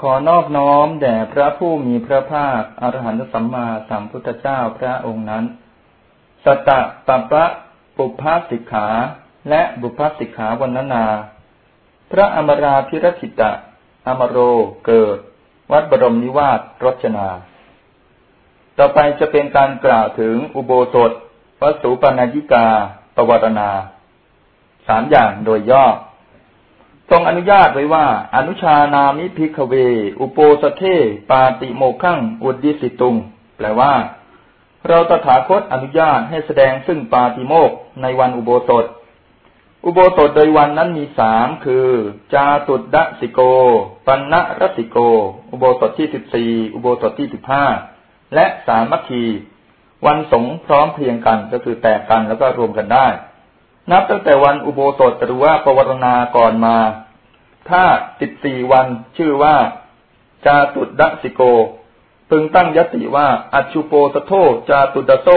ขอนอบน้อมแด่พระผู้มีพระภาคอรหันตสัมมาสัมพุทธเจ้าพระองค์นั้น สตะปะปะปุพพสิกขา และบุพพสิกขาวันนานา พระอมราพิรคิตะ อมโรเกิด วัดบรมนิวาสรจนา ต่อไปจะเป็นการกล่าวถึงอุโบสถวัสุปนายิกาปวารณา สามอย่างโดยย่อ ทรงอนุญาตไว้ว่า อนุชานามิพิกเว อุโปสเท ปาติโมขังอุดดิสิตุง แปลว่า เราตถาคตอนุญาตให้แสดงซึ่งปาติโมกในวันอุโบสถ อุโบสถโดยวันนั้นมีสามคือ จาตุดดสิโก ปันนะรสิโก อุโบสถที่สิบสี่อุโบสถที่สิบห้าและสามัคคี วันสงพร้อมเพียงกันก็คือแตกกันแล้วก็รวมกันได้ นับตั้งแต่วันอุโบสถหรือว่าปวารณาก่อนมา ถ้าสิบสี่วันชื่อว่า จาตุดสิโก พึงตั้งยติว่าอัชุโปสโทจาตุดโซ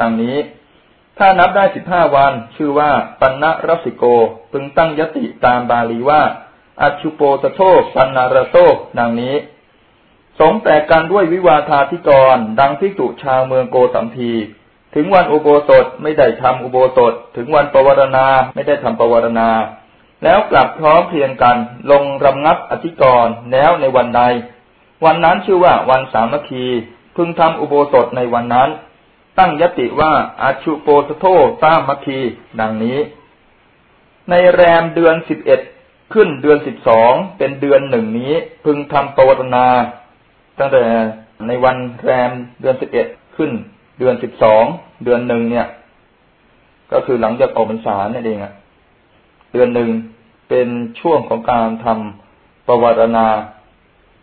ดังนี้ ถ้านับได้สิบห้าวัน ชื่อว่า ปันนรสิโก พึงตั้งยติตามบาลีว่าอัชุโปสโทปันนารโซดังนี้ สงแต่กันด้วยวิวาทาธิกร ดังพิจุชาวเมืองโกสัมพี ถึงวันอุโบสถไม่ได้ทำอุโบสถ ถึงวันปวารณาไม่ได้ทำปวารณา แล้วกลับพร้อมเพียงกัน ลงรำงับอธิกรณ์แล้วในวันใด วันนั้นชื่อว่าวันสามัคคีพึงทำอุโบสถในวันนั้น ตั้งยติว่าอาชุโปสโทสามัคคีดังนี้ ในแรมเดือนสิบเอ็ดขึ้นเดือนสิบสองเป็นเดือนหนึ่งนี้ พึงทำปวารณา ตั้งแต่ในวันแรมเดือนสิบเอ็ดขึ้น เดือนสิบสองเดือนหนึ่งเนี่ย ก็คือหลังจากออกพรรษานี่ยเองอะเดือนหนึ่งเป็นช่วงของการทำประวัตินา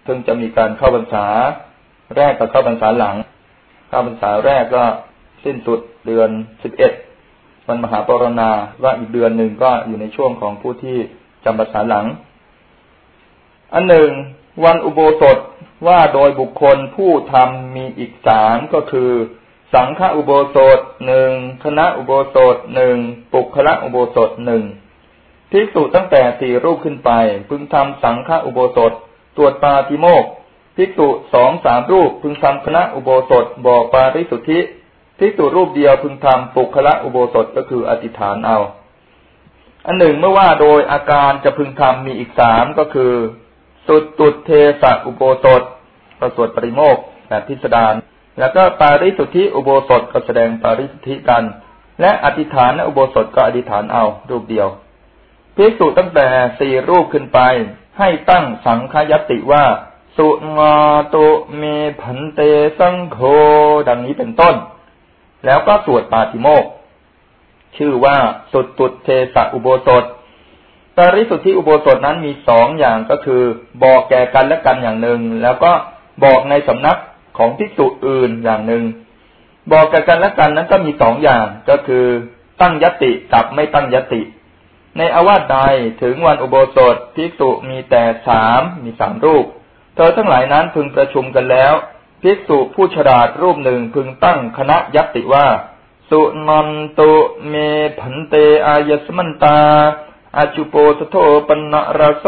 ซึ่งจะมีการเข้าพรรษาแรกกับเข้าพรรษาหลัง เข้าพรรษาแรกก็สิ้นสุดเดือนสิบเอ็ดวันมหาปรณาว่าอีกเดือนหนึ่งก็อยู่ในช่วงของผู้ที่จำพรรษาหลัง อันหนึ่ง วันอุโบสถว่าโดยบุคคลผู้ทำมีอีกสามก็คือ สังฆอุโบสถหนึ่งคณะอุโบสถหนึ่งปุคละอุโบสถหนึ่งภิกษุตั้งแต่สี่รูปขึ้นไป พึงทำสังฆอุโบสถ ตรวจปาติโมกภิกษุสองสามรูปพึงทำคณะอุโบสถบอกปาริสุทธิภิกษุรูปเดียวพึงทำปุคละอุโบสถก็คืออธิษฐานเอา อันหนึ่งเมื่อว่าโดยอาการจะพึงทำมีอีกสามก็คือ สุดตุดเทสะอุโบสถประสวดปริโมกแบบพิสดาร แล้วก็ปาริสุทธิอุโบสถก็แสดงปาริสุทธิกัน และอธิษฐานอุโบสถก็อธิษฐานเอารูปเดียวพิสุตั้งแต่สี่รูปขึ้นไป ให้ตั้งสังขยติว่า สุงาตุเมผันเตสังโฆดังนี้เป็นต้น แล้วก็สวดปาติโมกชื่อว่าสุดตุดเทสะอุโบสถปาริสุทธิอุโบสถนั้นมีสองอย่างก็คือ บอกแก่กันและกันอย่างหนึ่ง แล้วก็บอกในสำนัก ของภิกษุอื่นอย่างหนึ่ง บอกกันกันและกันนั้นก็มีสองอย่างก็คือตั้งยติกับไม่ตั้งยติ ในอาวาสใดถึงวันอุโบสถภิกษุมีแต่สามมีสามรูป เธอทั้งหลายนั้นพึงประชุมกันแล้วภิกษุผู้ฉลาดรูปหนึ่งพึงตั้งคณะยติว่า สุนันตุเมผันเตอายสมันตาอาจุโปสโทปนราโซ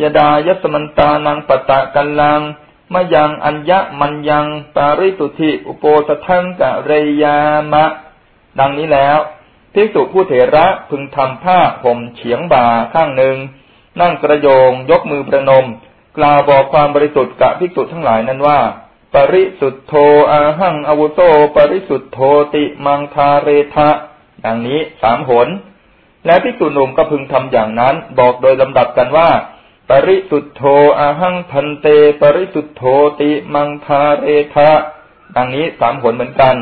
ยดายสมันตานังปตะกันลัง มยังอัญญมันยังปาริสุทธิอุโปสทังกะเรยามะ ดังนี้แล้วภิกษุผู้เถระพึงทำผ้าห่มเฉียงบ่าข้างหนึ่ง นั่งกระโยงยกมือประนม กล่าวบอกความบริสุทธิ์กับภิกษุทั้งหลายนั้นว่า ปริสุทธโธอาหังอวุโต ปริสุทธโธติมังทาเรทะดังนี้สามหน และภิกษุหนุ่มก็พึงทำอย่างนั้น บอกโดยลำดับกันว่า ริสุทธโธอหังพันเต ปริสุทธโธติมังทาเรทะดังนี้สามผลเหมือนกัน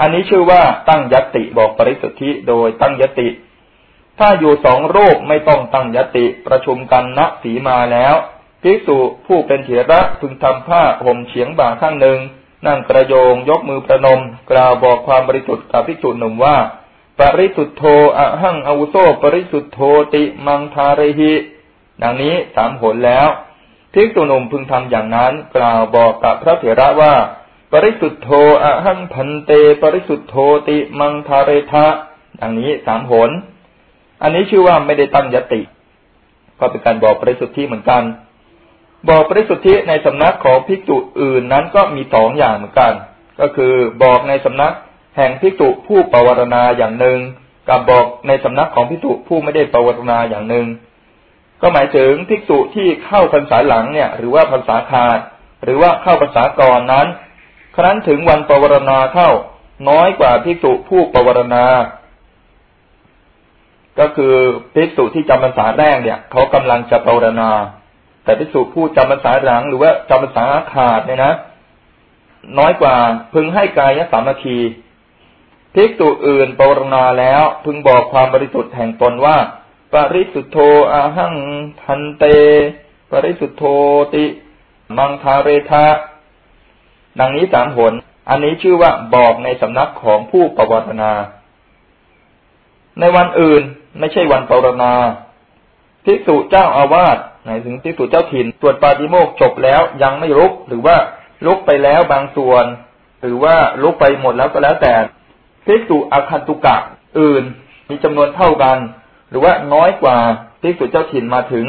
อันนี้ชื่อว่าตั้งยติบอกปริสุทธิโดยตั้งยติ ถ้าอยู่สองโรคไม่ต้องตั้งยติประชุมกันณสีมาแล้วภิกษุผู้เป็นเถระพึงทำผ้าห่มเฉียงบ่าข้างหนึ่ง นั่งกระโยงยกมือประนม กล่าวบอกความบริสุทธิ์กับภิกษุหนุ่มว่า ปริสุทธโธอะหังอวุโสปริสุทธโธติมังทาเรหิ ดังนี้สามหนแล้วภิกษุหนุ่มพึงทำอย่างนั้น กล่าวบอกกับพระเถระว่า ปริสุทธโธอะหังพันเต ปริสุทธโธติมังทาเรทะดังนี้สามหน อันนี้ชื่อว่าไม่ได้ตั้งยติ ก็เป็นการบอกปริสุทธิเหมือนกัน บอกปริสุทธิในสำนักของภิกษุอื่นนั้นก็มีสองอย่างเหมือนกัน ก็คือบอกในสำนักแห่งภิกษุผู้ปวารณาอย่างหนึ่ง กับบอกในสำนักของภิกษุผู้ไม่ได้ปวารณาอย่างหนึ่ง ก็หมายถึงภิกษุที่เข้าพรรษาหลังเนี่ย หรือว่าพรรษาขาด หรือว่าเข้าพรรษาก่อนนั้น ครั้นถึงวันปวารณาเข้าน้อยกว่าภิกษุผู้ปวารณา ก็คือภิกษุที่จำพรรษาแรกเนี่ยเขากำลังจะปวารณา แต่ภิกษุผู้จำพรรษาหลัง หรือว่าจำพรรษาขาดเนี่ยนะน้อยกว่าพึงให้กายสามัคคีภิกษุอื่นปวารณาแล้วพึงบอกความบริสุทธิ์แห่งตนว่า ปริสุทธโธอาหังพันเต ปริสุทธโธติ มังคาเรทะดังนี้สามผล อันนี้ชื่อว่าบอกในสำนักของผู้ปวารณา ในวันอื่นไม่ใช่วันปวารณาภิกษุเจ้าอาวาสหมายถึงภิกษุเจ้าถิ่นตรวจปาฏิโมกจบแล้วยังไม่ลุก หรือว่าลุกไปแล้วบางส่วน หรือว่าลุกไปหมดแล้วก็แล้วแต่ภิกษุอาคันตุกะอื่นมีจำนวนเท่ากัน รือว่าน้อยกว่าภิกษุเจ้าถิ่นมาถึง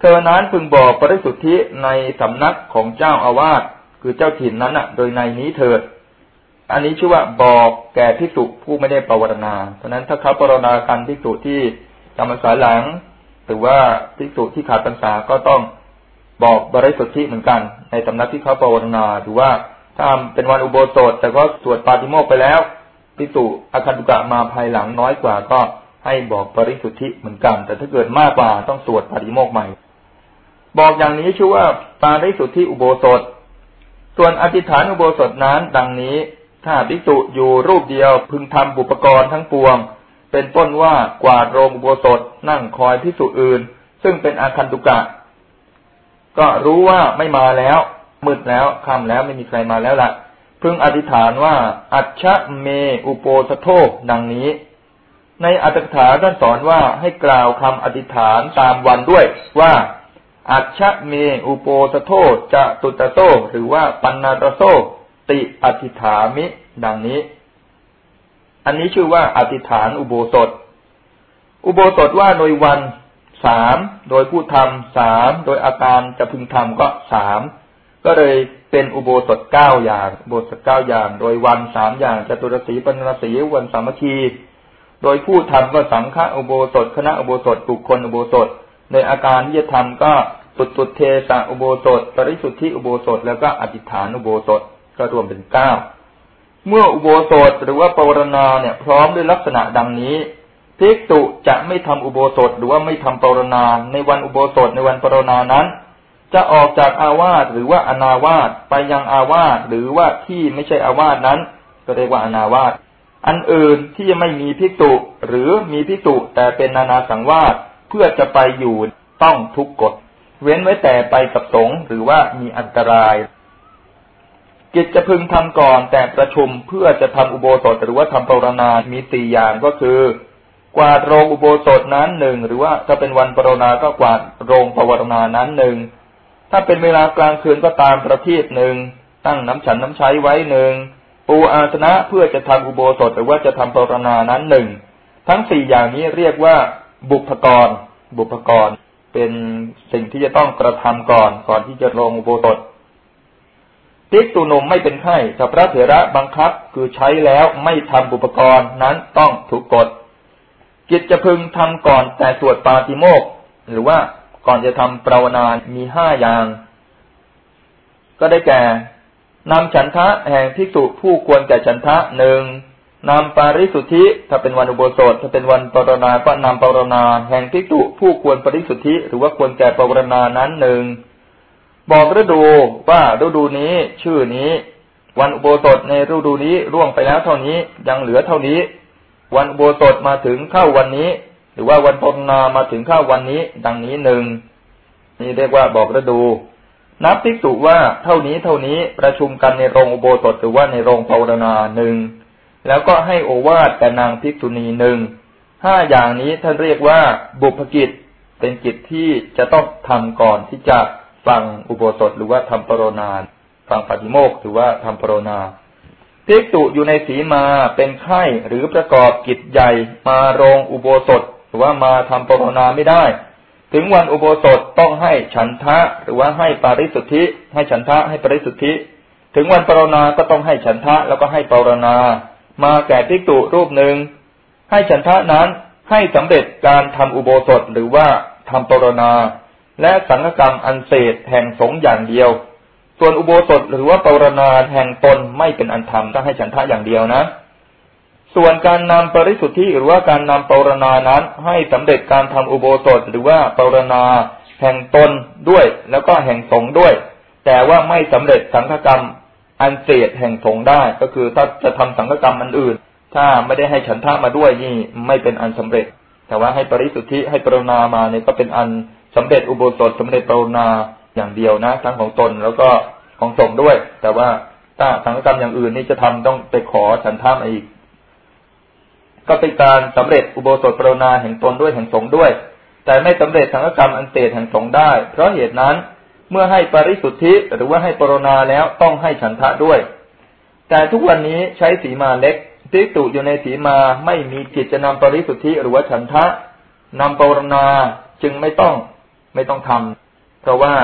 เธอนั้นพึงบอกปริสุทธิในสำนักของเจ้าอาวาสคือเจ้าถิ่นนั้นอะ โดยในนี้เถิด อันนี้ชื่อว่าบอกแก่ภิกษุผู้ไม่ได้ปวารณา เพราะนั้นถ้าเขาปวารณากันภิกษุที่จำพรรษาหลัง หรือว่าภิกษุที่ขาดพรรษาก็ต้องบอกบริสุทธิเหมือนกัน ในสำนักที่เขาปวารณาหรือว่าถ้าเป็นวันอุโบสถ แต่ก็สวดปาฏิโมกไปแล้วภิกษุอาคันตุกะมาภายหลังน้อยกว่าก็ ให้บอกปริสุทธิเหมือนกัน แต่ถ้าเกิดมากกว่าต้องสวดปริโมกใหม่ บอกอย่างนี้ชื่อว่าปาริสุทธิอุโบสถ ส่วนอธิษฐานอุโบสถนั้นดังนี้ ถ้าภิกษุอยู่รูปเดียวพึงทำบุปกรณ์ทั้งปวง เป็นต้นว่ากวาดโรงอุโบสถนั่งคอยภิกษุอื่น ซึ่งเป็นอาคันตุกะ ก็รู้ว่าไม่มาแล้วมืดแล้วค่ำแล้วไม่มีใครมาแล้วละ่ะ พึงอธิษฐานว่า อัชชะเมอุโปสโทดังนี้ ในอัตถกถาท่านสอนว่าให้กล่าวคำอธิษฐานตามวันด้วยว่าอัชเมอุโปสโทจะตุตโต หรือว่าปันนาตโซติอธิษฐามิ ดังนี้ อันนี้ชื่อว่าอธิษฐานอุโบสถ อุโบสถว่าโดยวันสามโดยผู้ทำสามโดยอาการจะพึงทำก็สามก็เลยเป็นอุโบสถเก้าอย่าง อุโบสถเก้าอย่าง โดยวันสามอย่างจตุรสีปัญรสีวันสามัคคี โดยผู้ทำก็สังฆอุโบสถ คณะอุโบสถบุคคลอุโบสถ ในอาการที่จะทำก็สุดสุดเทสะอุโบสถ ปริสุทธิอุโบสถ แล้วก็อธิษฐานอุโบสถก็รวมเป็นเก้าเมื่ออุโบสถหรือว่าปวารณาเนี่ยพร้อมด้วยลักษณะดังนี้ภิกษุจะไม่ทำอุโบสถหรือว่าไม่ทำปวารณาในวันอุโบสถในวันปวารณานั้น จะออกจากอาวาสหรือว่าอนาวาสไปยังอาวาสหรือว่าที่ไม่ใช่อาวาสนั้น ก็เรียกว่าอนาวาส อันอื่นที่ไม่มีพิจุหรือมีพิจุแต่เป็นนานาสังวาสเพื่อจะไปอยู่ต้องทุกกฎ เว้นไว้แต่ไปกับสงหรือว่ามีอันตราย กิจจะพึงทำก่อนแต่ประชุมเพื่อจะทำอุโบสถหรือว่าทำปรณามีสี่อย่างก็คือ กวาดโรงอุโบสถนั้นหนึ่งหรือว่าถ้าเป็นวันปรณาก็กวาดโรงปวารณานั้นหนึ่งถ้าเป็นเวลากลางคืนก็ตามประทีปหนึ่งตั้งน้ำฉันน้ำใช้ไว้หนึ่ง ปูอาสนะเพื่อจะทำอุโบสถหรือว่าจะทำปรณานั้นหนึ่งทั้งสี่อย่างนี้เรียกว่าบุพกร บุพกร เป็นสิ่งที่จะต้องกระทำก่อนก่อนที่จะลงอุโบสถทิกตุนมไม่เป็นไข้ถ้าพระเถระบังคับคือใช้แล้วไม่ทำบุปกรณ์นั้นต้องถูกกฎ กิจจะพึงทำก่อนแต่สวดปาติโมกหรือว่าก่อนจะทำปราวนามีห้าอย่าง ก็ได้แก่ นำฉันทะแห่งภิกษุผู้ควรแก่ฉันทะหนึ่งนำปาริสุทธิถ้าเป็นวันอุโบสถถ้าเป็นวันปรณาก็นำปรณา แห่งภิกษุผู้ควรปริสุทธิหรือว่าควรแก่ปรณานั้นหนึ่งบอกฤดูว่าฤดูนี้ ชื่อนี้ วันอุโบสถในฤดูนี้ร่วงไปแล้วเท่านี้ยังเหลือเท่านี้ วันอุโบสถมาถึงเข้าวันนี้ หรือว่าวันปรณามาถึงเข้าวันนี้ ดังนี้หนึ่งนี่เรียกว่าบอกฤดู นับภิกษุว่าเท่านี้เท่านี้ประชุมกันในโรงอุโบสถหรือว่าในโรงภาวนาหนึ่งแล้วก็ให้โอวาทแก่นางภิกษุณีหนึ่งห้าอย่างนี้ท่านเรียกว่าบุพกิจเป็นกิจที่จะต้องทำก่อนที่จะฟังอุโบสถหรือว่าทำปรนานฟังปฏิโมกหรือว่าทำปรนาภิกษุอยู่ในสีมาเป็นไข้หรือประกอบกิจใหญ่มาโรงอุโบสถ หรือว่ามาทำปรนาไม่ได้ ถึงวันอุโบสถต้องให้ฉันทะ หรือว่าให้ปาริสุทธิ ให้ฉันทะให้ปาริสุทธิ ถึงวันปรณาก็ต้องให้ฉันทะแล้วก็ให้ปรณา มาแก่ภิกษุรูปหนึ่งให้ฉันทะนั้นให้สำเร็จการทำอุโบสถหรือว่าทำปรณา และสังฆกรรมอันเศษแห่งสงอย่างเดียว ส่วนอุโบสถหรือว่าปรณาแห่งตนไม่เป็นอันทำต้องให้ฉันทะอย่างเดียวนะ ส่วนการนำปริสุทธิหรือว่าการนำปรณานั้น ให้สำเร็จการทำอุโบสถหรือว่าปรณาแห่งตนด้วย แล้วก็แห่งสงด้วย แต่ว่าไม่สำเร็จสังฆกรรมอันเศษแห่งสงได้ ก็คือถ้าจะทำสังฆกรรมอันอื่น ถ้าไม่ได้ให้ฉันท่ามาด้วยนี่ไม่เป็นอันสำเร็จ แต่ว่าให้ปริสุทธิให้ปรณามาเนี่ยก็เป็นอันสำเร็จอุโบสถสำเร็จปรณาอย่างเดียวนะทั้งของตนแล้วก็ของสงด้วย แต่ว่าถ้าสังฆกรรมอย่างอื่นนี่จะทำต้องไปขอฉันท่ามาอีก ก็เป็นการสำเร็จอุโบสถปรนาแห่งตนด้วยแห่งสงด้วย แต่ไม่สำเร็จสังฆกรรมอันเศษแห่งสงได้ เพราะเหตุนั้นเมื่อให้ปริสุทธิหรือว่าให้ปรนาแล้วต้องให้ฉันทะด้วย แต่ทุกวันนี้ใช้สีมาเล็กทิตุอยู่ในสีมาไม่มีกิจจะนำปริสุทธิหรือว่าฉันทะนำปรนาจึงไม่ต้องไม่ต้องทำเพราะว่า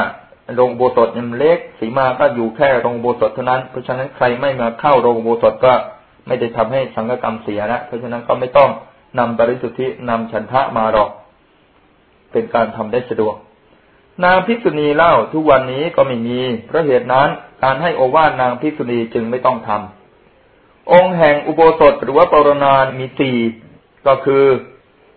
โรงโบสถยังเล็กสีมาก็อยู่แค่โรงโบสถเท่านั้น เพราะฉะนั้นใครไม่มาเข้าโรงโบสถก็ ไม่ได้ทำให้สังฆกรรมเสียนะเพราะฉะนั้นก็ไม่ต้องนำบริสุทธินำฉันทะมาหรอก เป็นการทำได้สะดวก นางภิกษุณีเล่าทุกวันนี้ก็ไม่มีเพราะเหตุนั้นการให้โอวาทนางภิกษุณีจึงไม่ต้องทำองค์แห่งอุโบสถหรือว่าปรณานมีสี่ก็คือ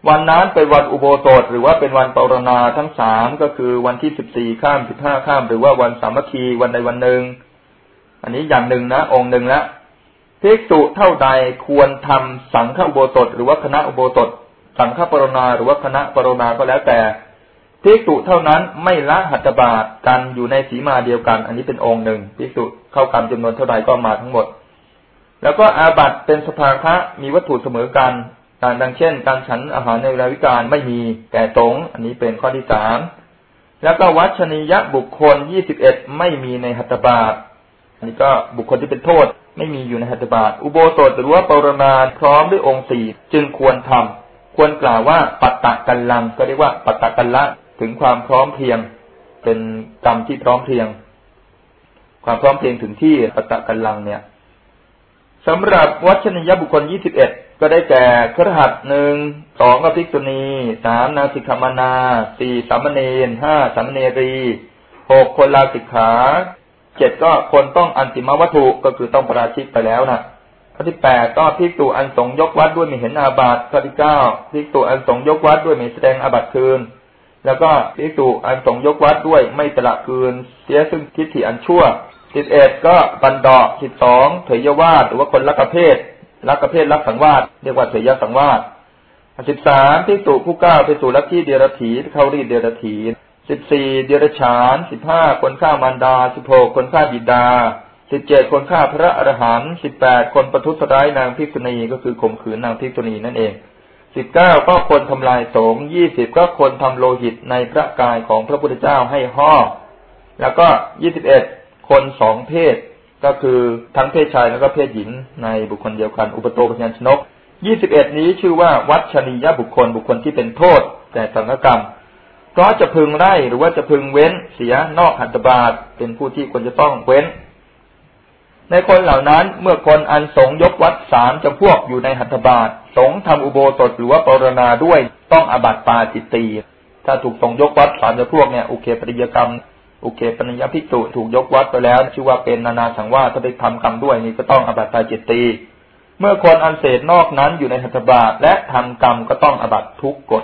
วันนั้นเป็นวันอุโบสถหรือว่าเป็นวันปรณาทั้งสามก็คือวันที่สิบสี่ข้ามสิบห้าข้าม หรือว่าวันสามัคคีวันใดวันหนึ่งอันนี้อย่างหนึ่งนะองค์หนึ่งละ ภิกษุเท่าใดควรทำสังฆอุโบสถ หรือว่าคณะอุโบสถ สังฆปรณาหรือว่าคณะปรณาก็แล้วแต่ภิกษุเท่านั้นไม่ละหัตถบาทกันอยู่ในสีมาเดียวกัน อันนี้เป็นองค์หนึ่งภิกษุเข้ากรรมจำนวนเท่าใดก็มาทั้งหมด แล้วก็อาบัตเป็นสภาคะมีวัตถุเสมอกันการดังเช่น การฉันอาหารในเวลาวิการไม่มีแก่ตงอันนี้เป็นข้อที่สามแล้วก็วัชนียะบุคคลยี่สิบเอ็ดไม่มีในหัตถบาท อันนี้ก็บุคคลที่เป็นโทษไม่มีอยู่ในหัตถบาทอุโบสถหรือว่าปรมาพร้อมด้วยองค์สี่จึงควรทำควรกล่าวว่าปัตตะกันลัง ก็เรียกว่าปัตตะกันละถึงความพร้อมเพียง เป็นกรรมที่พร้อมเพียง ความพร้อมเพียงถึงที่ปัตตะกันลังเนี่ยสำหรับวัชนยบุคคลยี่สิบเอ็ดก็ได้แก่ครหัสหนึ่งสองกภิกษุณีสามนาสิกขมานาสี่สามเณรห้าสามเณรีหกคนลาสิกขา เจ็ดก็คนต้องอันติมาวัตถุก็คือต้องประราชิกไปแล้วนะข้อที่แปดก็พิกตุอันสงยกวัดด้วยไม่เห็นอาบัติข้อที่เก้าพิกตุอันสงยกวัดด้วยไม่แสดงอาบัติคืน แล้วก็พิกตุอันสงยกวัดด้วยไม่ตละคืน เสียซึ่งทิฏฐิอันชั่วสิบเอ็ดก็บันดอกสิบสองเถยยวาดหรือว่าคนรักประเภทรักประเภทรักสังวาสเรียกว่าเถยยสังวาสสิบสามพิกตุผู้เก้าไปสู่ลัทธิเดียรถีเขารีดเดียรถี สิบสี่เดรัจฉานสิบห้าคนฆ่ามารดาสิบหกคนฆ่าบิดาสิบเจ็ดคนฆ่าพระอรหันต์สิบแปดคนประทุษร้ายนางพิกษุณีก็คือข่มขืนนางพิกษุณีนั่นเองสิบเก้าก็คนทำลายสงฆ์ยี่สิบก็คนทำโลหิตในพระกายของพระพุทธเจ้าให้ห่อแล้วก็ยี่สิบเอ็ดคนสองเพศ ก็คือทั้งเพศชายแล้วก็เพศหญิงในบุคคลเดียวกัน อุปโตปัญญชนกยี่สิบเอ็ดนี้ชื่อว่าวัชนียบุคคลบุคคลที่เป็นโทษแต่สังฆกรรม เพราะจะพึงไล่หรือว่าจะพึงเว้นเสียนอกหัตถบาทเป็นผู้ที่ควรจะต้องเว้น ในคนเหล่านั้นเมื่อคนอันสงยกวัดสามจะพวกอยู่ในหัตถบาทสงทำอุโบสถหรือว่าปรณาด้วยต้องอบัตปาจิตตีถ้าถูกสงยกวัดสามจะพวกเนี่ยโอเคปริยกรรมโอเคปนิยพิจุถูกยกวัดไปแล้ว ชื่อว่าเป็นนานาสังวาถ้าไปทำกรรมด้วยนี่ก็ต้องอบัตปาจิตตีเมื่อคนอันเศษนอกนั้นอยู่ในหัตถบาทและทำกรรมก็ต้องอบัตทุกกฎ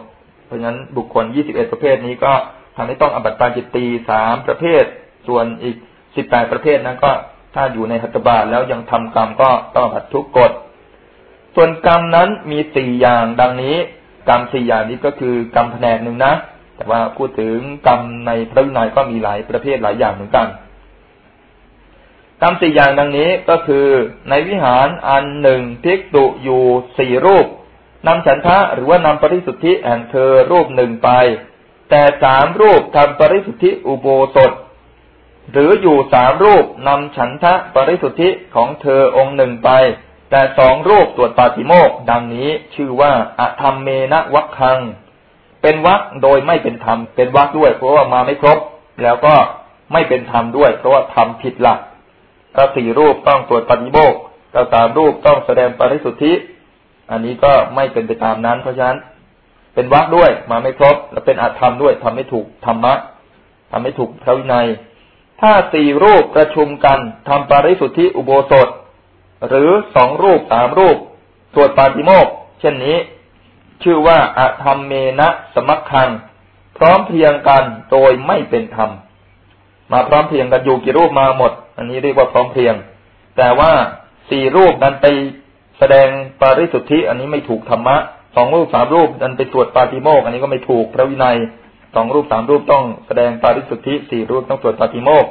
เพราะฉะนั้นบุคคล21ประเภทนี้ก็ทำให้ต้องอบัตตาจิตตีสามประเภท ส่วนอีก18ประเภทนั้นก็ถ้าอยู่ในหัตถบาทแล้วยังทำกรรมก็ต้องอบัตทุกกฎ ส่วนกรรมนั้นมีสี่อย่างดังนี้ กรรมสี่อย่างนี้ก็คือกรรมแผนกหนึ่งนะ แต่ว่าพูดถึงกรรมในพระวินัยก็มีหลายประเภทหลายอย่างเหมือนกันกรรมสี่อย่างดังนี้ก็คือในวิหารอันหนึ่งพิกตุอยู่สี่รูป นำฉันทะหรือว่านำปริสุทธิแห่งเธอรูปหนึ่งไป แต่สามรูปทำปริสุทธิอุโบสถ หรืออยู่สามรูปนำฉันทะปริสุทธิของเธอองค์หนึ่งไป แต่สองรูปตรวจปาติโมกดังนี้ชื่อว่าอธรรมเมนะวัคคัง เป็นวักโดยไม่เป็นธรรม เป็นวักด้วย เพราะว่ามาไม่ครบ แล้วก็ไม่เป็นธรรมด้วย เพราะว่าทำผิดหลักถ้าสี่รูปต้องตรวจปฏิโมกถ้าสามรูปต้องแสดงปริสุทธิ อันนี้ก็ไม่เป็นไปตามนั้น เพราะฉะนั้น เป็นวักด้วยมาไม่ครบ และเป็นอาธรรมด้วยทำไม่ถูกธรรมะทำไม่ถูกพระวินัย ถ้าสี่รูปประชุมกันทำปาริสุทธิอุโบสถ หรือสองรูปสามรูปตรวจปาติโมกเช่นนี้ ชื่อว่าอาธรรมเมนะสมัคคัง พร้อมเพียงกันโดยไม่เป็นธรรม มาพร้อมเพียงกันอยู่กี่รูปมาหมด อันนี้เรียกว่าพร้อมเพียง แต่ว่าสี่รูปนั้นไป แสดงปาริสุทธิอันนี้ไม่ถูกธรรมะสองรูปสามรูปนั้นไปตรวจปาติโมกอันนี้ก็ไม่ถูกพระวินัยสองรูปสามรูปต้องแสดงปาริสุทธิสี่รูปต้องตรวจปาติโมก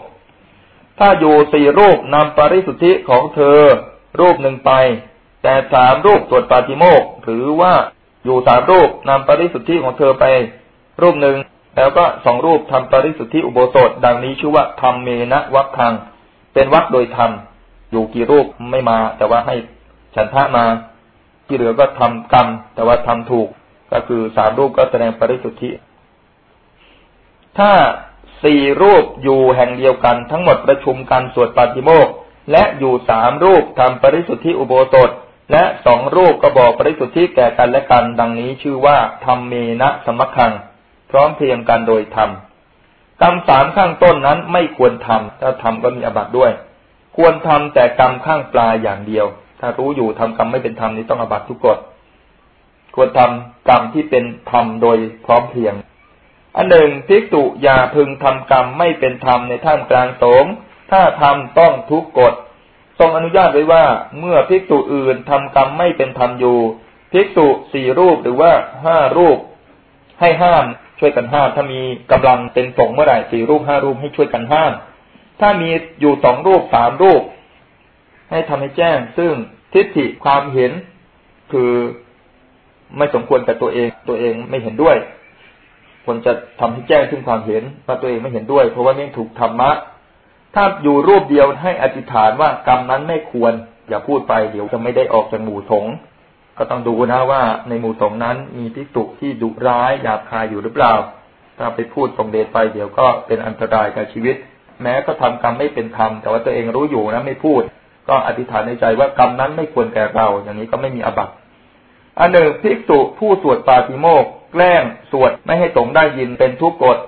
ถ้าอยู่สี่รูปนำปาริสุทธิของเธอ รูปหนึ่งไป แต่สามรูปตรวจปาติโมกหรือว่าอยู่สามรูปนำปาริสุทธิของเธอไป รูปหนึ่งแล้วก็สองรูปทำปาริสุทธิอุโบสถ ดังนี้ชื่อว่าธรรมเมนะวัคคัง เป็นวัคโดยธรรมอยู่กี่รูปไม่มา แต่ว่าให้ ฉันทะมา ที่เหลือก็ทำกรรม แต่ว่าทำถูกก็คือสามรูปก็แสดงปริสุทธิ ถ้าสี่รูปอยู่แห่งเดียวกันทั้งหมดประชุมกันสวดปาฏิโมกและอยู่สามรูปทำปริสุทธิอุโบสถ และสองรูปก็บอกปริสุทธิแก่กันและกัน ดังนี้ชื่อว่าธรรมเมนะสมัคคัง พร้อมเพียงกันโดยธรรมกรรมสามข้างต้นนั้นไม่ควรทำถ้าทำก็มีอบัตด้วย ควรทำแต่กรรมข้างปลายอย่างเดียว ถ้ารู้อยู่ทำกรรมไม่เป็นธรรมนี้ต้องอบัตทุกกฎควรทำกรรมที่เป็นธรรมโดยพร้อมเพียง อันหนึ่งภิกษุอย่าพึงทำกรรมไม่เป็นธรรมในท่ามกลางสงฆ์ถ้าทำต้องทุกกฎทรงอนุญาตไว้ว่าเมื่อภิกษุอื่นทำกรรมไม่เป็นธรรมอยู่ภิกษุสี่รูปหรือว่าห้ารูป ให้ห้ามช่วยกันห้ามถ้ามีกำลังเป็นสงฆ์เมื่อไหร่สี่รูปห้ารูปให้ช่วยกันห้าม ถ้ามีอยู่สองรูปสามรูป ให้ทำให้แจ้ง ซึ่งทิฏฐิความเห็นคือไม่สมควรกับตัวเอง ตัวเองไม่เห็นด้วยควรจะทำให้แจ้งซึ่งความเห็นว่าตัวเองไม่เห็นด้วย เพราะว่าไม่ถูกธรรมะ ถ้าอยู่รูปเดียวให้อธิษฐานว่ากรรมนั้นไม่ควร อย่าพูดไปเดี๋ยวจะไม่ได้ออกจากหมู่สงก็ต้องดูนะว่าในหมู่สงนั้นมีพิสุที่ดุร้ายหยาบคายอยู่หรือเปล่า ถ้าไปพูดตรงเดชไปเดี๋ยวก็เป็นอันตรายกับชีวิต แม้ก็ทำกรรมไม่เป็นธรรมแต่ว่าตัวเองรู้อยู่นะไม่พูด ก็อธิษฐานในใจว่ากรรมนั้นไม่ควรแก่เรา อย่างนี้ก็ไม่มีอบัตอันหนึ่งภิกษุผู้สวดปาติโมกแกล้งสวดไม่ให้สงได้ยินเป็นทุกกฎ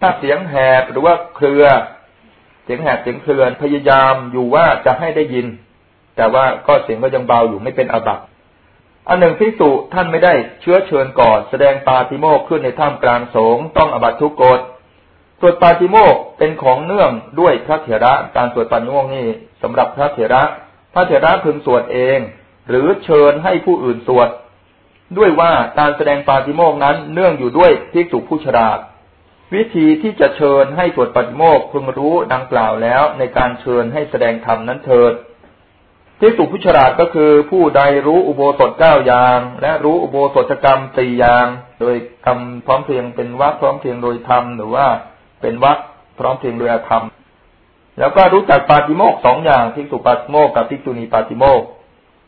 ถ้าเสียงแหบหรือว่าเครือ เสียงแหบเสียงเครือพยายามอยู่ว่าจะให้ได้ยิน แต่ว่าก็เสียงก็ยังเบาอยู่ไม่เป็นอบัตอันหนึ่งภิกษุท่านไม่ได้เชื้อเชิญก่อน แสดงปาติโมกขึ้นในถ้ำกลางสงต้องอบัตทุกกฎ สวดปาติโมกเป็นของเนื่องด้วยพระเถระ การสวดปาติโมกนี่สำหรับพระเถระ พระเถระพึงสวดเอง หรือเชิญให้ผู้อื่นสวด ด้วยว่าการแสดงปาติโมกนั้นเนื่องอยู่ด้วยภิกษุผู้ชราวิธีที่จะเชิญให้สวดปาติโมกพึงรู้ดังกล่าวแล้ว ในการเชิญให้แสดงธรรมนั้นเถิดภิกษุผู้ฉลาดก็คือผู้ใดรู้อุโบสถเก้าอย่าง และรู้อุโบสถกรรมสี่อย่าง โดยกรรมพร้อมเพียงเป็นวัดพร้อมเพียงโดยธรรมหรือว่า เป็นวัดพร้อมเพียงโดยธรรม แล้วก็รู้จักปาติโมกสองอย่างทิกษุปาติโมกกับทิกษุณีปาติโมก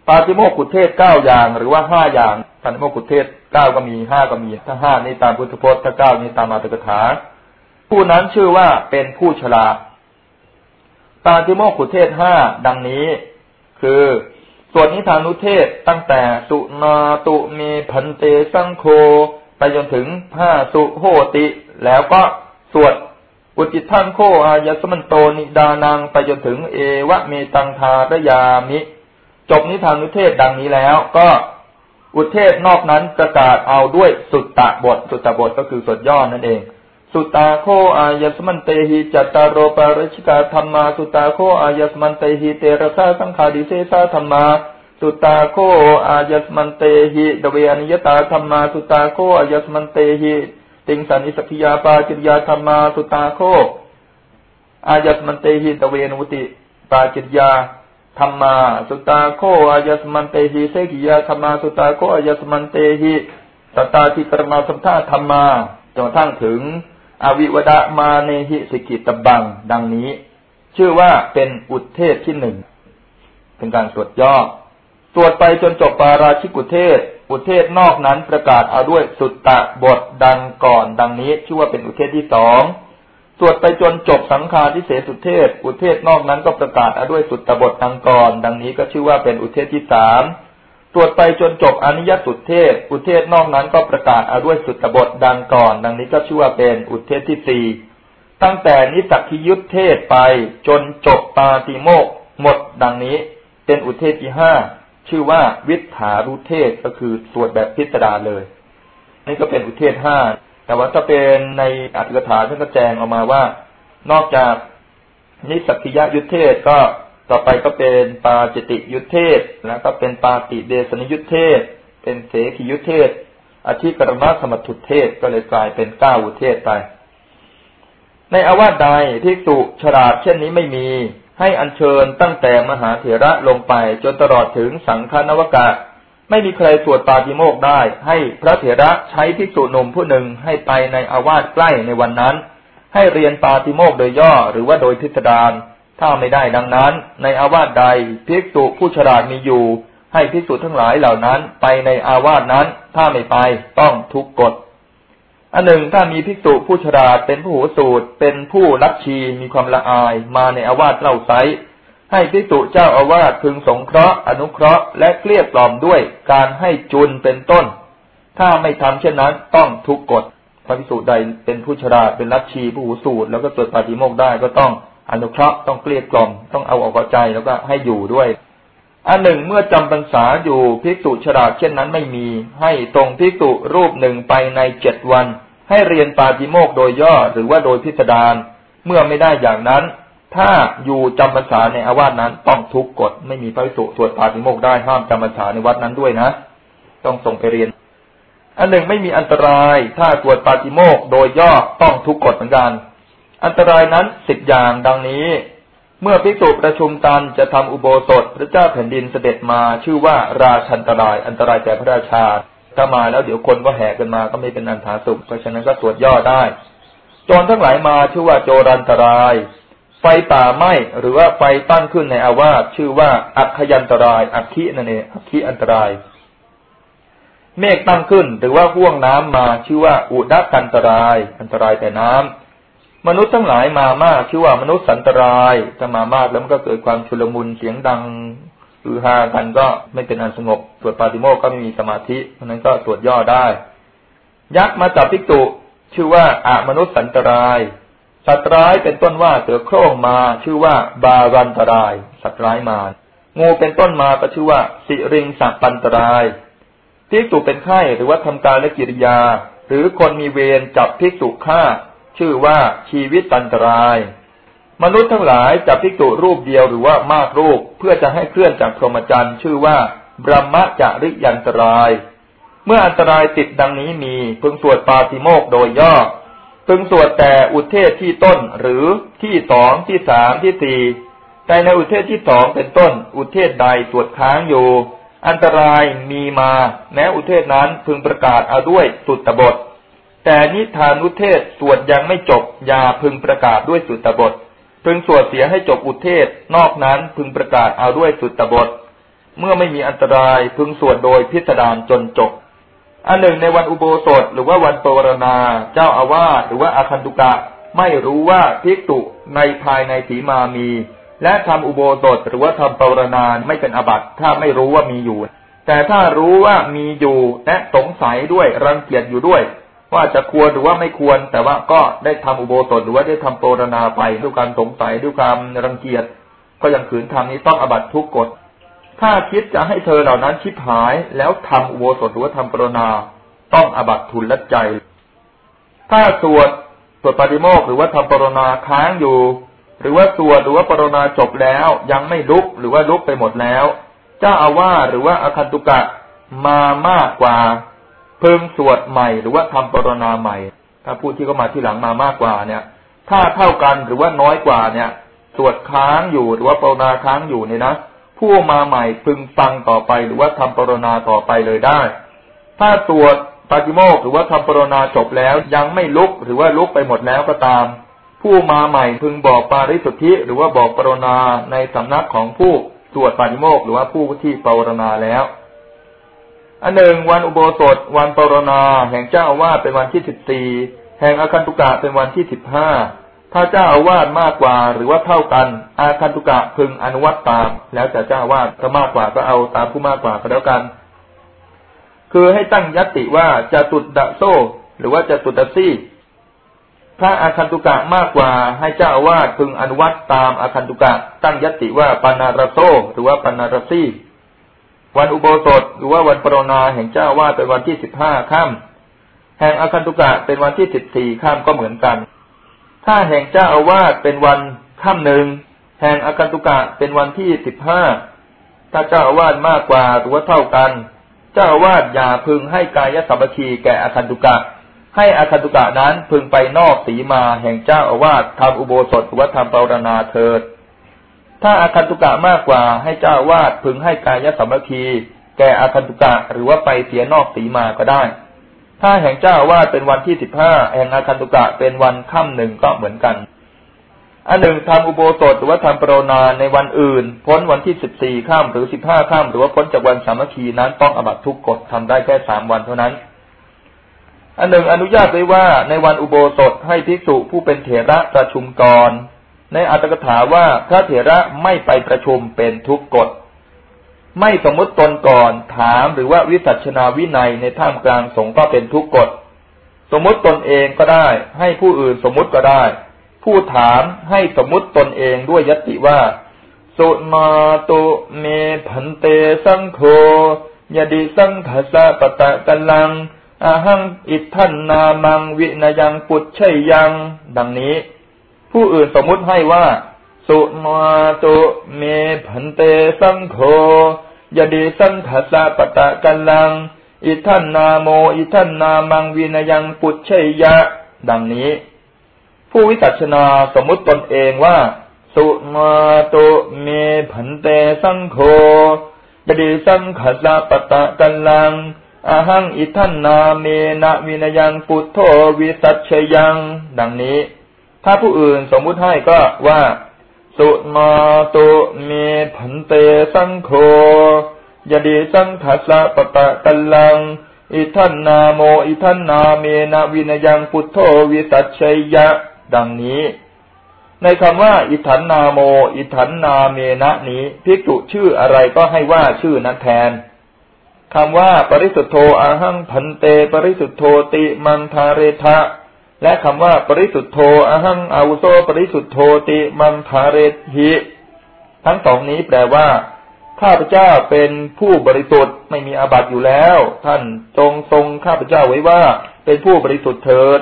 ปาติโมกขุเทศเก้าอย่าง หรือว่าห้าอย่างปาติโมกขุเทศเก้าก็มีห้าก็มี ถ้าห้านี่ตามพุทธพจน์ถ้าเก้านี่ตามมาตกถา ผู้นั้นชื่อว่าเป็นผู้ฉลาดปาติโมกขุเทศห้าดังนี้ คือส่วนนิทานุเทศตั้งแต่สุนาตุเมพันเตสังโฆ ไปจนถึง ผาสุโหติ แล้วก็ สวดอุททิฏฐังโข อายัสมันโตนิทานังไปจนถึงเอวะเมตัง ธารยามิ จบนิทานุเทศดังนี้แล้ว ก็อุทเทสนอกนั้นประกาศเอาด้วยสุตตะบท สุตตะบทก็คือสดย่อนั่นเอง สุตาโข อายัสมันเตหิจัตตาโรปาราชิกาธัมมาสุตาโข อายัสมันเตหิเตระสะ สังฆาทิเสสาธัมมาสุตาโข อายัสมันเตหิ เทฺวอนิยตาธัมมาสุตาโข อายัสมันเตหิ ติงสะ นิสสัคคิยา ปาจิตติยา ธัมมา สุตา โข อายัสมันเตหิ เทฺวนวุติปาจิตติยาธัมมาสุตาโข อายัสมันเตหิเสขิยาธัมมาสุตาโข อายัสมันเตหิ สัตตาธิกะระณะสะมะถา ธัมมาจนทั้งถึง อะวิวะทะมาเนหิสิกขิตัพพัง ดังนี้ ชื่อว่าเป็นอุทเทศที่หนึ่งเป็นการสวดย่อสวดไปจนจบปาราชิกุเทศ อุเทศนอกนั้นประกาศเอาด้วยสุตตะบทดังก่อนดังนี้ชื่อว่าเป็นอุเทศที่สองสวดไปจนจบสังฆาทิเศษสุเทศ อุเทศนอกนั้นก็ประกาศเอาด้วยสุตตบทดังก่อนดังนี้ก็ชื่อว่าเป็นอุเทศที่สามสวดไปจนจบอนิยสุเทศ อุเทศนอกนั้นก็ประกาศเอาด้วยสุตตบทดังก่อน ดังนี้ก็ชื่อว่าเป็นอุเทศที่สี่ตั้งแต่นิสักิยุทธเทศไปจนจบปาติโมกหมดดังนี้ เป็นอุเทศที่ห้า ชื่อว่าวิถารุเทศก็คือสวดแบบพิสดารเลย นี่ก็เป็นอุเทศห้าแต่ว่าถ้าเป็นในอัตถกถาท่านก็แจงออกมาว่า นอกจากนิสักิยยุทธเทศก็ต่อไปก็เป็นปาจิติยุทธเทศแล้วก็เป็นปาติเดสนยุทธเทศ เป็นเสขียุทธเทศอธิกรมสมถุเทศก็เลยกลายเป็นเก้าอุเทศไป ในอาวาสใดที่สุฉลาดเช่นนี้ไม่มี ให้อัญเชิญตั้งแต่มหาเถระลงไปจนตลอดถึงสังฆนวกะ ไม่มีใครสวดปาติโมกได้ ให้พระเถระใช้ภิกษุหนุ่มผู้หนึ่งให้ไปในอาวาสใกล้ในวันนั้น ให้เรียนปาติโมกโดยย่อหรือว่าโดยพิสดารถ้าไม่ได้ดังนั้น ในอาวาสใดภิกษุผู้ฉลาดมีอยู่ ให้ภิกษุทั้งหลายเหล่านั้น ไปในอาวาสนั้น ถ้าไม่ไปต้องทุกกฎ อันหนึ่งถ้ามีภิกษุผู้ฉลาเป็นผู้หูสูตรเป็นผู้รักชีมีความละอายมาในอาวาสเล่าไซให้ภิกษุเจ้าอาวาสพึงสงเคราะห์อนุเคราะห์และเกลี้ยกล่อมด้วยการให้จุนเป็นต้น ถ้าไม่ทำเช่นนั้นต้องทุกกฎพระภิกษุใดเป็นผู้ฉลาเป็นรักชีผู้หูสูตรแล้วก็สวดปาฏิโมกได้ก็ต้องอนุเคราะห์ต้องเกลี้ยกล่อมต้องเอาออกใจแล้วก็ให้อยู่ด้วย อันหนึ่งเมื่อจำพรรษาอยู่ภิกษุฉลาดเช่นนั้นไม่มี ให้ตรงภิกษุรูปหนึ่งไปในเจ็ดวัน ให้เรียนปาจิโมกโดยย่อหรือว่าโดยพิสดารเมื่อไม่ได้อย่างนั้น ถ้าอยู่จำพรรษาในอาวาสนั้นต้องทุกกฎไม่มีพระสุสวดปาจิโมกได้ห้ามจำพรรษาในวัดนั้นด้วยนะ ต้องส่งไปเรียน อันหนึ่งไม่มีอันตราย ถ้าสวดปาจิโมกโดยย่อต้องทุกกฎเหมือนกัน อันตรายนั้นสิบอย่างดังนี้ เมื่อภิกษุประชุมกันจะทำอุโบสถพระเจ้าแผ่นดินเสด็จมาชื่อว่าราชันตรายอันตรายแก่พระราชาถ้ามาแล้วเดี๋ยวคนก็แห่กันมาก็ไม่เป็นอันถาสุขเพราะฉะนั้นก็สวดย่อได้ โจรทั้งหลายมาชื่อว่าโจรันตราย ไฟป่าไหม้หรือว่าไฟตั้งขึ้นในอาวาสชื่อว่าอัคยันตราย อัคคีนั่นเองอัคคีอันตราย เมฆตั้งขึ้นหรือว่าห่วงน้ำมาชื่อว่าอุดกันตราย อันตรายแต่น้ำ มนุษย์ทั้งหลายมามากชื่อว่ามนุษย์สันตรายถ้ามามากแล้วมันก็เกิดความชุลมุนเสียงดังอือฮากันก็ไม่เป็นอันสงบสวดปาติโมกก็ไม่มีสมาธิเพราะนั้นก็สวดย่อได้ ยักษ์มาจับพิกตุชื่อว่าอามนุษย์สันตรายสัตว์ร้ายเป็นต้นว่าเสือโคร่งมา ชื่อว่าบารันตราย สัตว์ร้ายมางูเป็นต้นมาก็ชื่อว่า สิริงสัปันตรายพิกตุเป็นไข้หรือว่าทำการและกิริยา หรือคนมีเวรจับพิกตุฆ่า ชื่อว่าชีวิตตันตราย มนุษย์ทั้งหลายจับภิกษุรูปเดียวหรือว่ามากรูปเพื่อจะให้เคลื่อนจากพรหมจรรย์ ชื่อว่าบรมจาริยันตราย เมื่ออันตรายติดดังนี้มีพึงสวดปาติโมกโดยย่อ พึงสวดแต่อุเทศที่ต้นหรือที่สองที่สามที่สี่แต่ในอุเทศที่สองเป็นต้น อุเทศใดสวดค้างอยู่ อันตรายมีมา แม้อุเทศนั้นพึงประกาศเอาด้วยสุตตบท แต่นิทานุเทศสวดยังไม่จบอย่าพึงประกาศด้วยสุตตบท พึงสวดเสียให้จบอุเทศ นอกนั้นพึงประกาศเอาด้วยสุตตบท เมื่อไม่มีอันตรายพึงสวดโดยพิสดารจนจบอันหนึ่งในวันอุโบสถหรือว่าวันปวารณา เจ้าอาวาสหรือว่าอาคันตุกะ ไม่รู้ว่าภิกษุในภายในสีมามี และทำอุโบสถหรือว่าทำปวารณาไม่เป็นอบัติถ้าไม่รู้ว่ามีอยู่ แต่ถ้ารู้ว่ามีอยู่และสงสัยด้วยรังเกียจอยู่ด้วย ว่าจะควรหรือว่าไม่ควร แต่ว่าก็ได้ทำอุโบสถหรือว่าได้ทำโปรณาไปด้วยการสงสัยด้วยความรังเกียจ ก็ยังขืนทำนี้ต้องอบัตทุกกฎ ถ้าคิดจะให้เธอเหล่านั้นชิบหายแล้วทำอุโบสถหรือว่าทำปรณาต้องอบัตทุนละใจ ถ้าสวดสวดปฏิโมกหรือว่าทำปรณาค้างอยู่ หรือว่าสวดหรือว่าปรณาจบแล้ว ยังไม่ลุกหรือว่าลุกไปหมดแล้ว เจ้าอาวาสหรือว่าอาคันตุกะมามากกว่า เพิ่งสวดใหม่หรือว่าทำปรณาใหม่ ถ้าผู้ที่เข้ามาที่หลังมามากกว่าเนี่ย ถ้าเท่ากันหรือว่าน้อยกว่าเนี่ยสวดค้างอยู่หรือว่าปรณาค้างอยู่เนี่ยนะผู้มาใหม่พึงฟังต่อไป หรือว่าทำปรณาต่อไปเลยได้ ถ้าสวดปาจิโมกหรือว่าทำปรณาจบแล้วยังไม่ลุกหรือว่าลุกไปหมดแล้วก็ตาม ผู้มาใหม่พึงบอกปาริสุทธิ หรือว่าบอกปรณาในสำนักของผู้สวดปาจิโมกหรือว่าผู้ที่ปรณาแล้ว อันหนึ่งวันอุโบสถ วันปรณาแห่งเจ้าอาวาสเป็นวันที่สิบสี่แห่งอาคันตุกะเป็นวันที่สิบห้าถ้าเจ้าอาวาสมากกว่าหรือว่าเท่ากัน อาคันตุกะพึงอนุวัตตาม แล้วแต่เจ้าอาวาสถ้ามากกว่าก็เอาตามผู้มากกว่าก็แล้วกัน คือให้ตั้งยติว่าจะตุดดะโซหรือว่าจะตุดดะซี่ถ้าอาคันตุกะมากกว่าให้เจ้าอาวาสพึงอนุวัตตามอาคันตุกะ ตั้งยติว่าปานารโซหรือว่าปานารซี่ วันอุโบสถหรือว่าวันปรนนาแห่งเจ้าวาดเป็นวันที่สิบห้าค่ำแห่งอาคันตุกะเป็นวันที่สิบสี่ค่ำก็เหมือนกัน ถ้าแห่งเจ้าอาวาสเป็นวันค่ำหนึ่งแห่งอาคันตุกะเป็นวันที่สิบห้าถ้าเจ้าอาวาสมากกว่าหรือว่าเท่ากัน เจ้าอาวาสอย่าพึงให้กายสัมปชีแก่อาคันตุกะ ให้อาคันตุกะนั้นพึงไปนอกสีมาแห่งเจ้าอาวาสทำอุโบสถหรือว่าทำปรณนาเถิด ถ้าอาคันตุกะมากกว่าให้เจ้าวาดพึงให้กายสัมมคี แก่อาคันตุกะหรือว่าไปเสียนอกสีมาก็ได้ ถ้าแห่งเจ้าวาดเป็นวันที่สิบห้าแห่งอาคันตุกะเป็นวันค่ำหนึ่งก็เหมือนกัน อันหนึ่งทำอุโบสถหรือว่าทำปรนนาในวันอื่น พ้นวันที่สิบสี่ข้ามหรือสิบห้าข้ามหรือว่าพ้นจากวันสามัคคีนั้นต้องอบัตทุกกฎทำได้แค่สามวันเท่านั้นอันหนึ่งอนุญาตไว้ว่าในวันอุโบสถให้ภิกษุผู้เป็นเถระประชุมก่อน ในอัตถกถาว่าพระเถระไม่ไปประชุมเป็นทุกกฎ ไม่สมมติตนก่อนถามหรือว่าวิสัชนาวินัยในท่ามกลางสงฆ์ก็เป็นทุกกฎ สมมติตนเองก็ได้ ให้ผู้อื่นสมมติก็ได้ ผู้ถามให้สมมติตนเองด้วยยติว่า สุมาตุเมพันเตสังโฆยดิสังทัสสะปะตะกัลังอาหังอิทันนามังวินยังปุชชัยยัง ดังนี้ ผู้อื่นสมมุติให้ว่า สุมาตุเมพันเตสังโฆยดีสังทัสะปะตะกันลัง อิทันนาโม อิทันนามังวินยังปุชเชยะ ดังนี้ ผู้วิจัชนาสมมุติตนเองว่า สุมาตุเมพันเตสังโฆยดีสังขสะปะตะกันลังอาหังอิทันนาเมนะวินยังปุถโธวิสัชยัง ดังนี้ ถ้าผู้อื่นสมมุติให้ก็ว่า สุมาตุเมผันเตสังโฆยดีสังทัสสะปะตะกัลลัง อิทันนาโม อิทันนาเมนาวินยังพุทโธวิสัชยะ ดังนี้ ในคำว่า อิทันนาโม อิทันนาเมนะนี้พิกุชื่ออะไรก็ให้ว่าชื่อนั้นแทนคำว่า ปริสุทธโธอาหังพันเต ปริสุทธโธติมังทาเรทะ และคำว่าปริสุทธโธอหังอาวุโสปริสุทธโธติมังทาเรหิทั้งสองนี้แปลว่าข้าพเจ้าเป็นผู้บริสุทธิ์ไม่มีอาบัติอยู่แล้ว ท่านจงทรงข้าพเจ้าไว้ว่า เป็นผู้บริสุทธิ์เถิด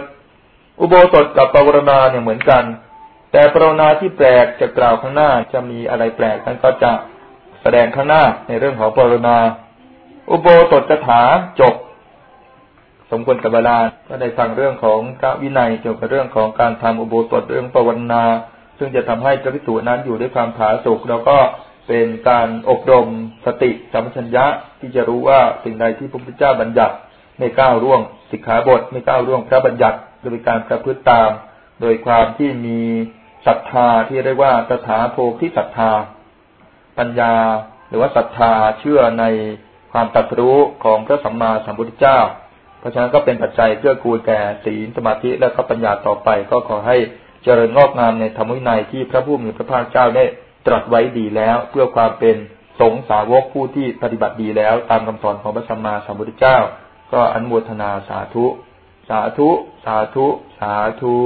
อุโบสถกับปวารณาเนี่ยเหมือนกัน แต่ปรณาที่แปลกจะกล่าวข้างหน้าจะมีอะไรแปลกท่านก็จะแสดงข้างหน้าในเรื่องของปรณาอุโบสถถาจบ สมควรกับเวลาก็ได้ฟังเรื่องของพระวินัยเกี่ยวกับเรื่องของการทำอุโบสถเรื่องปวนา ซึ่งจะทำให้พระภิกษุนั้นอยู่ด้วยความผาสุกแล้วก็เป็นการอบรมสติสัมปชัญญะที่จะรู้ว่าสิ่งใดที่พระพุทธเจ้าบัญญัติไม่ก้าวร่วงสิกขาบทไม่ก้าวร่วงพระบัญญัติโดยการประพฤติตาม โดยความที่มีศรัทธาที่เรียกว่าสถาโพธิศรัทธา ปัญญา หรือว่าศรัทธาเชื่อในความตรัสรู้ของพระสัมมาสัมพุทธเจ้า เพราะฉะนั้นก็เป็นปัจจัยเพื่อกูลแก่ศีลสมาธิและก็ปัญญาต่อไป ก็ขอให้เจริญงอกงามในธรรมวินัยที่พระผู้มีพระภาคเจ้าได้ตรัสไว้ดีแล้ว เพื่อความเป็นสงสาวกผู้ที่ปฏิบัติดีแล้ว ตามคำสอนของพระสัมมาสัมพุทธเจ้า ก็อนุโมทนาสาธุ สาธุ สาธุ สาธุ